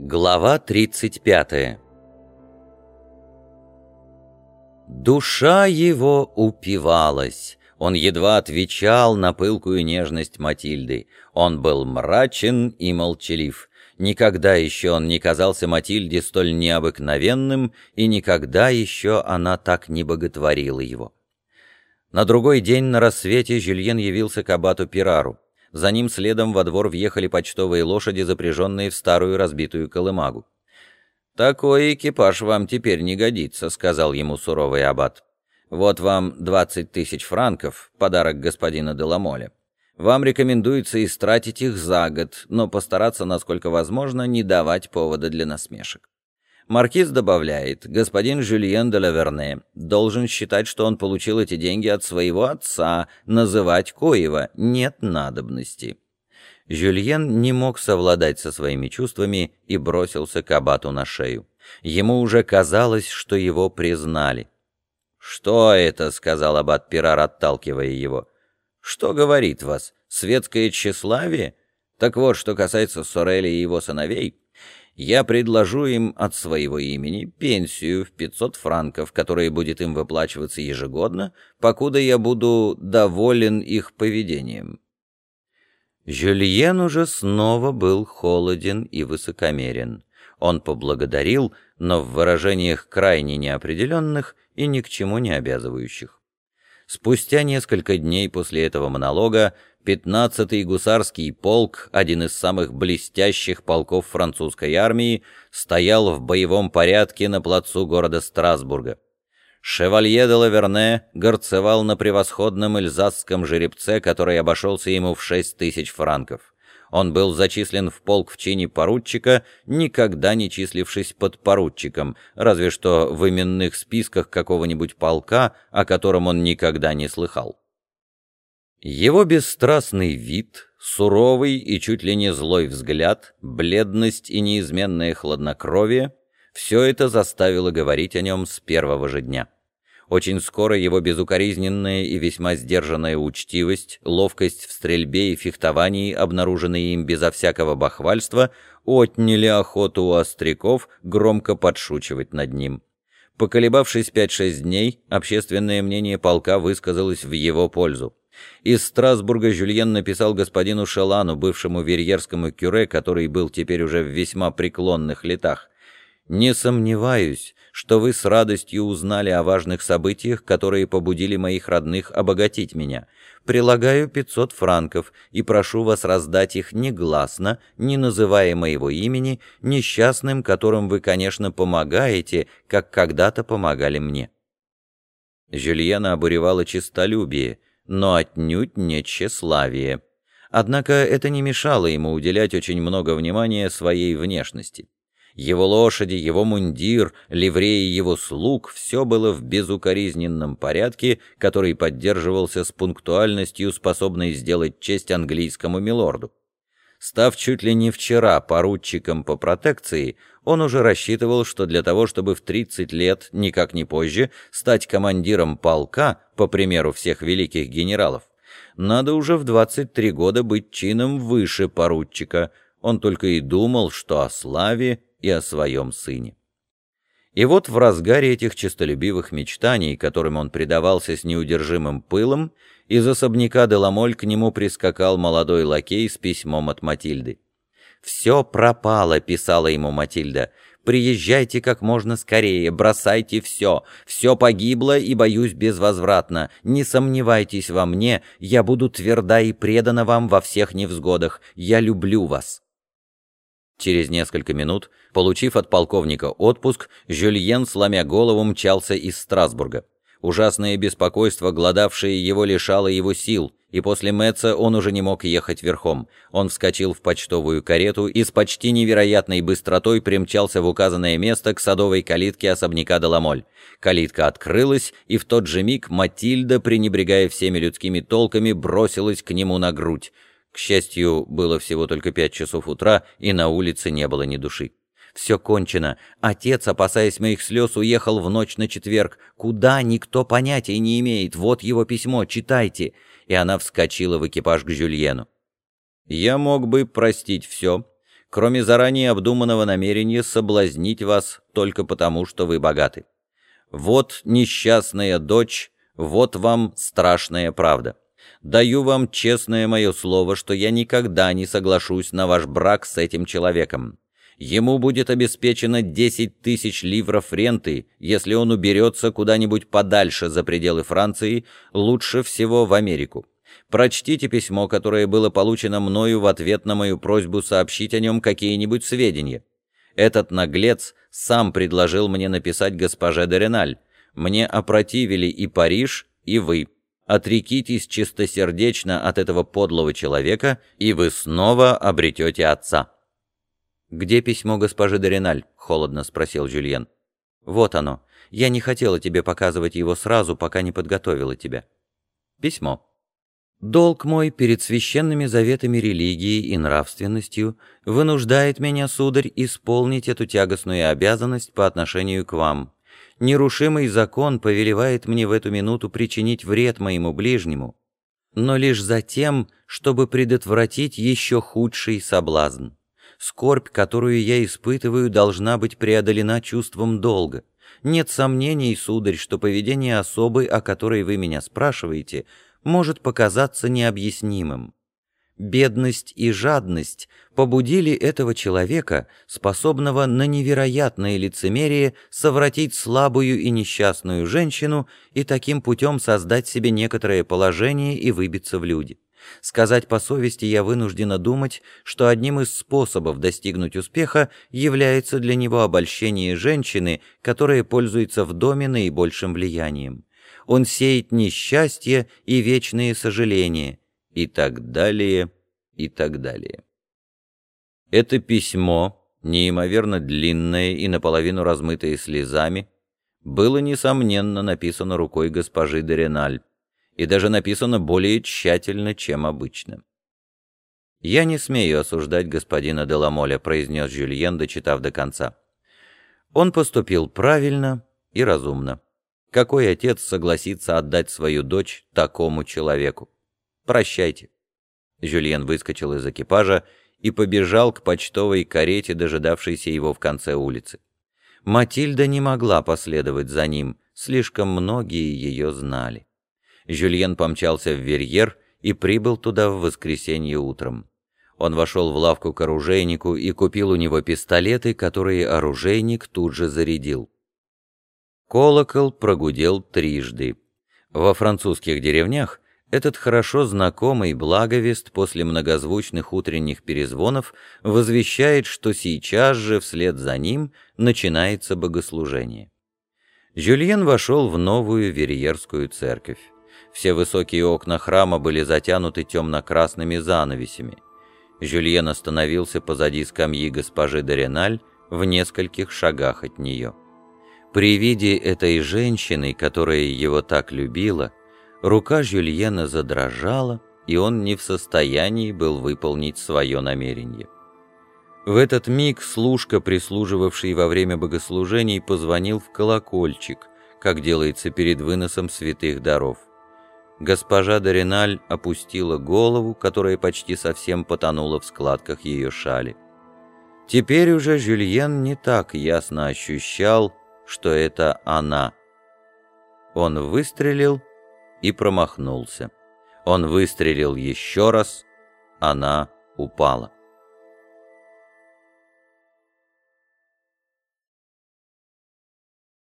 Глава 35 Душа его упивалась. Он едва отвечал на пылкую нежность Матильды. Он был мрачен и молчалив. Никогда еще он не казался Матильде столь необыкновенным, и никогда еще она так не боготворила его. На другой день на рассвете Жюльен явился к абату Пирару. За ним следом во двор въехали почтовые лошади, запряженные в старую разбитую колымагу. «Такой экипаж вам теперь не годится», — сказал ему суровый аббат. «Вот вам двадцать тысяч франков, подарок господина Деламоля. Вам рекомендуется истратить их за год, но постараться, насколько возможно, не давать повода для насмешек. Маркиз добавляет, господин Жюльен де Лаверне должен считать, что он получил эти деньги от своего отца, называть Коева нет надобности. Жюльен не мог совладать со своими чувствами и бросился к абату на шею. Ему уже казалось, что его признали. «Что это?» — сказал аббат Пирар, отталкивая его. «Что говорит вас? Светское тщеславие? Так вот, что касается Сорели и его сыновей, я предложу им от своего имени пенсию в 500 франков, которая будет им выплачиваться ежегодно, покуда я буду доволен их поведением». Жюльен уже снова был холоден и высокомерен. Он поблагодарил, но в выражениях крайне неопределенных и ни к чему не обязывающих. Спустя несколько дней после этого монолога 15-й гусарский полк, один из самых блестящих полков французской армии, стоял в боевом порядке на плацу города Страсбурга. Шевалье де Лаверне горцевал на превосходном эльзасском жеребце, который обошелся ему в шесть тысяч франков. Он был зачислен в полк в чине поручика, никогда не числившись под поручиком, разве что в именных списках какого-нибудь полка, о котором он никогда не слыхал. Его бесстрастный вид, суровый и чуть ли не злой взгляд, бледность и неизменное хладнокровие — все это заставило говорить о нем с первого же дня. Очень скоро его безукоризненная и весьма сдержанная учтивость, ловкость в стрельбе и фехтовании, обнаруженные им безо всякого бахвальства, отняли охоту у остряков громко подшучивать над ним. Поколебавшись пять-шесть дней, общественное мнение полка высказалось в его пользу. Из Страсбурга Жюльен написал господину Шелану, бывшему верьерскому кюре, который был теперь уже в весьма преклонных летах. «Не сомневаюсь, что вы с радостью узнали о важных событиях, которые побудили моих родных обогатить меня. Прилагаю 500 франков и прошу вас раздать их негласно, не называя моего имени, несчастным, которым вы, конечно, помогаете, как когда-то помогали мне». Жюльена обуревало честолюбие — но отнюдь не тщеславие. Однако это не мешало ему уделять очень много внимания своей внешности. Его лошади, его мундир, ливреи его слуг — все было в безукоризненном порядке, который поддерживался с пунктуальностью, способной сделать честь английскому милорду. Став чуть ли не вчера поручиком по протекции, он уже рассчитывал, что для того, чтобы в 30 лет, никак не позже, стать командиром полка, по примеру всех великих генералов, надо уже в 23 года быть чином выше поручика. Он только и думал, что о славе и о своем сыне. И вот в разгаре этих честолюбивых мечтаний, которым он предавался с неудержимым пылом, из особняка Деламоль к нему прискакал молодой лакей с письмом от Матильды. «Все пропало», — писала ему Матильда. «Приезжайте как можно скорее, бросайте все. Все погибло и, боюсь, безвозвратно. Не сомневайтесь во мне, я буду тверда и предана вам во всех невзгодах. Я люблю вас». Через несколько минут, получив от полковника отпуск, Жюльен, сломя голову, мчался из Страсбурга. Ужасное беспокойство, гладавшее его, лишало его сил, и после Мэтца он уже не мог ехать верхом. Он вскочил в почтовую карету и с почти невероятной быстротой примчался в указанное место к садовой калитке особняка Деламоль. Калитка открылась, и в тот же миг Матильда, пренебрегая всеми людскими толками, бросилась к нему на грудь. К счастью, было всего только пять часов утра, и на улице не было ни души. Все кончено. Отец, опасаясь моих слез, уехал в ночь на четверг. Куда, никто понятия не имеет. Вот его письмо, читайте. И она вскочила в экипаж к Жюльену. Я мог бы простить все, кроме заранее обдуманного намерения соблазнить вас только потому, что вы богаты. Вот несчастная дочь, вот вам страшная правда. Даю вам честное мое слово, что я никогда не соглашусь на ваш брак с этим человеком. Ему будет обеспечено 10 тысяч ливров ренты, если он уберется куда-нибудь подальше за пределы Франции, лучше всего в Америку. Прочтите письмо, которое было получено мною в ответ на мою просьбу сообщить о нем какие-нибудь сведения. Этот наглец сам предложил мне написать госпоже Дереналь. Мне опротивили и Париж, и вы. Отрекитесь чистосердечно от этого подлого человека, и вы снова обретете отца». «Где письмо госпожи Дориналь?» — холодно спросил Жюльен. «Вот оно. Я не хотела тебе показывать его сразу, пока не подготовила тебя». Письмо. «Долг мой перед священными заветами религии и нравственностью вынуждает меня, сударь, исполнить эту тягостную обязанность по отношению к вам. Нерушимый закон повелевает мне в эту минуту причинить вред моему ближнему, но лишь за тем, чтобы предотвратить еще худший соблазн. Скорбь, которую я испытываю, должна быть преодолена чувством долга. Нет сомнений, сударь, что поведение особы, о которой вы меня спрашиваете, может показаться необъяснимым. Бедность и жадность побудили этого человека, способного на невероятное лицемерие, совратить слабую и несчастную женщину и таким путем создать себе некоторое положение и выбиться в люди. Сказать по совести я вынуждена думать, что одним из способов достигнуть успеха является для него обольщение женщины, которая пользуется в доме наибольшим влиянием. Он сеет несчастье и вечные сожаления, и так далее, и так далее. Это письмо, неимоверно длинное и наполовину размытое слезами, было, несомненно, написано рукой госпожи Дереналь, и даже написано более тщательно, чем обычно. «Я не смею осуждать господина Деламоля», — произнес Жюльен, дочитав до конца. «Он поступил правильно и разумно. Какой отец согласится отдать свою дочь такому человеку? Прощайте». Жюльен выскочил из экипажа и побежал к почтовой карете, дожидавшейся его в конце улицы. Матильда не могла последовать за ним, слишком многие ее знали. Жюльен помчался в Верьер и прибыл туда в воскресенье утром. Он вошел в лавку к оружейнику и купил у него пистолеты, которые оружейник тут же зарядил. Колокол прогудел трижды. Во французских деревнях этот хорошо знакомый благовест после многозвучных утренних перезвонов возвещает, что сейчас же вслед за ним начинается богослужение. Жюльен вошел в новую Верьерскую церковь. Все высокие окна храма были затянуты темно-красными занавесями. Жюльен остановился позади скамьи госпожи Дореналь в нескольких шагах от нее. При виде этой женщины, которая его так любила, Рука Жюльена задрожала, и он не в состоянии был выполнить свое намерение. В этот миг служка, прислуживавший во время богослужений, позвонил в колокольчик, как делается перед выносом святых даров. Госпожа Дориналь опустила голову, которая почти совсем потонула в складках ее шали. Теперь уже Жюльен не так ясно ощущал, что это она. Он выстрелил, и промахнулся. Он выстрелил еще раз, она упала.